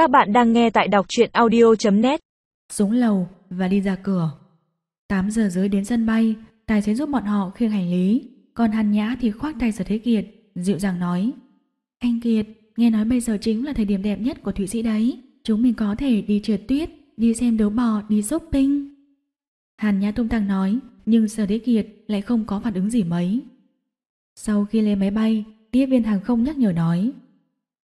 Các bạn đang nghe tại đọc truyện audio.net xuống lầu và đi ra cửa. 8 giờ dưới đến sân bay, tài xế giúp bọn họ khiêng hành lý, còn Hàn Nhã thì khoác tay Sở Thế Kiệt, dịu dàng nói: "Anh Kiệt, nghe nói bây giờ chính là thời điểm đẹp nhất của Thụy Sĩ đấy, chúng mình có thể đi trượt tuyết, đi xem đấu bò, đi shopping." Hàn Nhã tung tăng nói, nhưng Sở Thế Kiệt lại không có phản ứng gì mấy. Sau khi lên máy bay, tiếp viên hàng không nhắc nhở nói: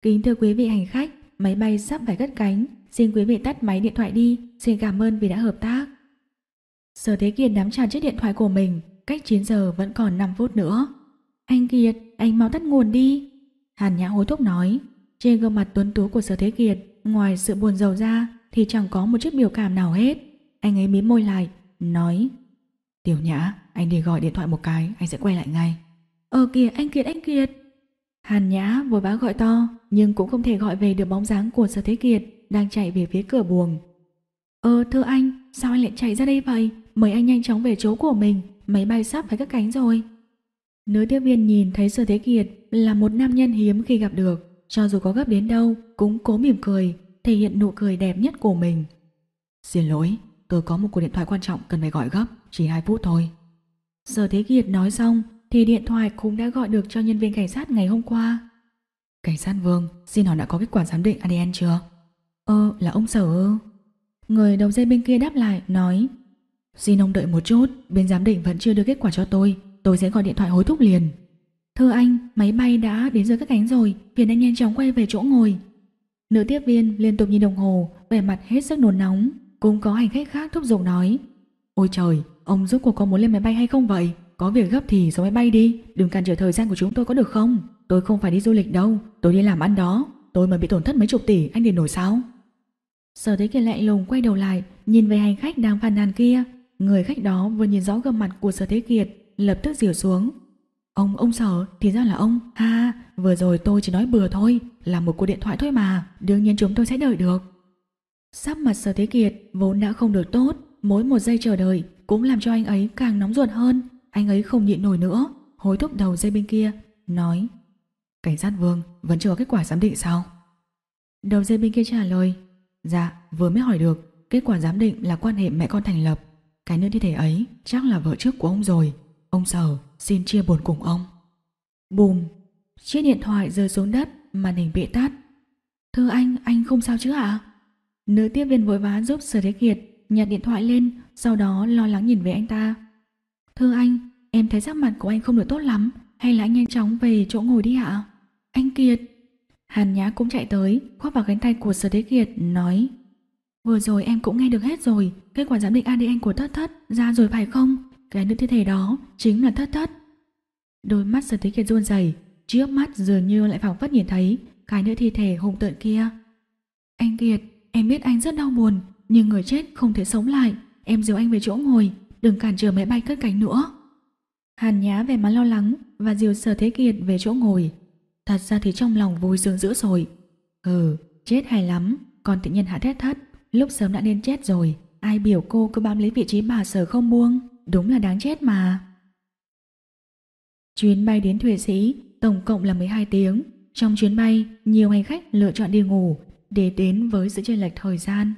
"Kính thưa quý vị hành khách, máy bay sắp phải cất cánh, xin quý vị tắt máy điện thoại đi, xin cảm ơn vì đã hợp tác." Sở Thế Kiệt nắm chặt chiếc điện thoại của mình, cách 9 giờ vẫn còn 5 phút nữa. Anh Kiệt, anh mau tắt nguồn đi. Hàn Nhã hối thúc nói, trên gương mặt tuấn tú của Sở Thế Kiệt, ngoài sự buồn rầu ra thì chẳng có một chút biểu cảm nào hết. Anh ấy mím môi lại, nói, Tiểu Nhã, anh đi gọi điện thoại một cái, anh sẽ quay lại ngay. Ờ kìa, anh Kiệt, anh Kiệt. Hàn Nhã vội vã gọi to, nhưng cũng không thể gọi về được bóng dáng của Sở Thế Kiệt đang chạy về phía cửa buồng. Ờ thưa anh, sao anh lại chạy ra đây vậy? Mời anh nhanh chóng về chỗ của mình, máy bay sắp phải cất cánh rồi. Nữ tiếp viên nhìn thấy Sở Thế Kiệt là một nam nhân hiếm khi gặp được, cho dù có gấp đến đâu cũng cố mỉm cười, thể hiện nụ cười đẹp nhất của mình. Xin lỗi, tôi có một cuộc điện thoại quan trọng cần phải gọi gấp, chỉ 2 phút thôi. Sở Thế Kiệt nói xong thì điện thoại cũng đã gọi được cho nhân viên cảnh sát ngày hôm qua. Cảnh sát Vương, xin hỏi đã có kết quả giám định ADN chưa? Ờ, là ông Sở ư? Người đầu dây bên kia đáp lại, nói Xin ông đợi một chút, bên giám định vẫn chưa đưa kết quả cho tôi, tôi sẽ gọi điện thoại hối thúc liền. Thưa anh, máy bay đã đến dưới các cánh rồi, phiền anh nhanh chóng quay về chỗ ngồi. Nữ tiếp viên liên tục nhìn đồng hồ, vẻ mặt hết sức nôn nóng, cũng có hành khách khác thúc giục nói. Ôi trời, ông giúp cuộc có muốn lên máy bay hay không vậy? Có việc gấp thì xuống máy bay đi, đừng cản trở thời gian của chúng tôi có được không? Tôi không phải đi du lịch đâu, tôi đi làm ăn đó, tôi mà bị tổn thất mấy chục tỷ, anh điền nổi sao? Sở thế kiệt lạnh lùng quay đầu lại, nhìn về hành khách đang phàn nàn kia. Người khách đó vừa nhìn rõ gương mặt của sở thế kiệt, lập tức rỉa xuống. Ông, ông sở, thì ra là ông. Ha, vừa rồi tôi chỉ nói bừa thôi, là một cuộc điện thoại thôi mà, đương nhiên chúng tôi sẽ đợi được. Sắp mặt sở thế kiệt vốn đã không được tốt, mỗi một giây chờ đợi cũng làm cho anh ấy càng nóng ruột hơn. Anh ấy không nhịn nổi nữa, hối thúc đầu dây bên kia, nói Cảnh sát vương vẫn chưa có kết quả giám định sao? Đầu dây bên kia trả lời Dạ, vừa mới hỏi được, kết quả giám định là quan hệ mẹ con thành lập. Cái nữ thi thể ấy chắc là vợ trước của ông rồi. Ông sở, xin chia buồn cùng ông. Bùm, chiếc điện thoại rơi xuống đất, màn hình bị tắt. Thưa anh, anh không sao chứ ạ? Nữ tiếp viên vội vã giúp Sở Thế Kiệt nhặt điện thoại lên, sau đó lo lắng nhìn về anh ta. Thưa anh, em thấy sắc mặt của anh không được tốt lắm, hay là anh nhanh chóng về chỗ ngồi đi ạ? Anh Kiệt, Hàn Nhã cũng chạy tới, khoác vào cánh tay của Sở Thế Kiệt, nói Vừa rồi em cũng nghe được hết rồi, kết quả giám định ADN của Thất Thất ra rồi phải không? Cái nữ thi thể đó chính là Thất Thất. Đôi mắt Sở Thế Kiệt run rẩy, trước mắt dường như lại phảng phất nhìn thấy cái nữ thi thể hùng tợn kia. Anh Kiệt, em biết anh rất đau buồn, nhưng người chết không thể sống lại. Em dìu anh về chỗ ngồi, đừng cản trở máy bay cất cánh nữa. Hàn nhá vẻ mặt lo lắng và dìu Sở Thế Kiệt về chỗ ngồi. Thật ra thì trong lòng vui sướng dữ rồi. Ừ, chết hay lắm, còn tự nhiên hạ thét thắt, lúc sớm đã nên chết rồi. Ai biểu cô cứ bám lấy vị trí bà sở không buông, đúng là đáng chết mà. Chuyến bay đến Thụy Sĩ tổng cộng là 12 tiếng. Trong chuyến bay, nhiều hành khách lựa chọn đi ngủ để đến với sự chênh lệch thời gian.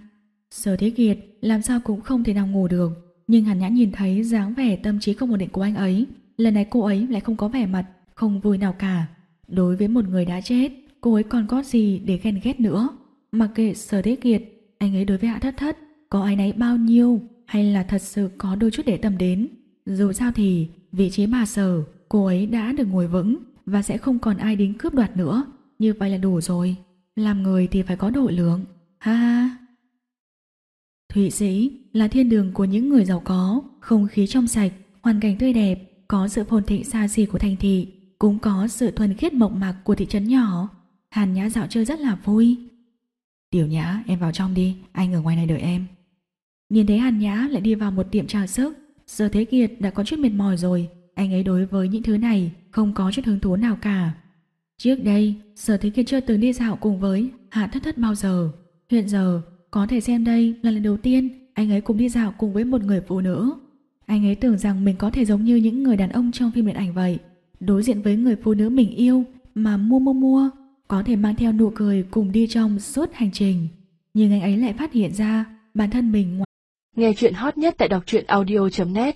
Sở Thế Kiệt làm sao cũng không thể nào ngủ được, nhưng Hàn Nhã nhìn thấy dáng vẻ tâm trí không ổn định của anh ấy, lần này cô ấy lại không có vẻ mặt không vui nào cả. Đối với một người đã chết, cô ấy còn có gì để ghen ghét nữa. Mặc kệ sở thế kiệt, anh ấy đối với hạ thất thất, có ai nấy bao nhiêu hay là thật sự có đôi chút để tâm đến. Dù sao thì, vị trí bà sở, cô ấy đã được ngồi vững và sẽ không còn ai đến cướp đoạt nữa. Như vậy là đủ rồi. Làm người thì phải có độ lượng. Ha ha. Thụy Sĩ là thiên đường của những người giàu có, không khí trong sạch, hoàn cảnh tươi đẹp, có sự phồn thịnh xa xỉ của thành thị, cũng có sự thuần khiết mộc mạc của thị trấn nhỏ. Hàn Nhã dạo chơi rất là vui. Tiểu Nhã, em vào trong đi, anh ở ngoài này đợi em. Nhìn thấy Hàn Nhã lại đi vào một tiệm trà sức, giờ Thế Kiệt đã có chút mệt mỏi rồi, anh ấy đối với những thứ này không có chút hứng thú nào cả. Trước đây, Sở Thế Kiệt chưa từng đi dạo cùng với Hạ Thất Thất bao giờ. Hiện giờ, có thể xem đây là lần đầu tiên anh ấy cùng đi dạo cùng với một người phụ nữ. Anh ấy tưởng rằng mình có thể giống như những người đàn ông trong phim điện ảnh vậy, đối diện với người phụ nữ mình yêu mà mua mua mua, có thể mang theo nụ cười cùng đi trong suốt hành trình. Nhưng anh ấy lại phát hiện ra bản thân mình ngoài Nghe chuyện hot nhất tại đọc truyện audio.net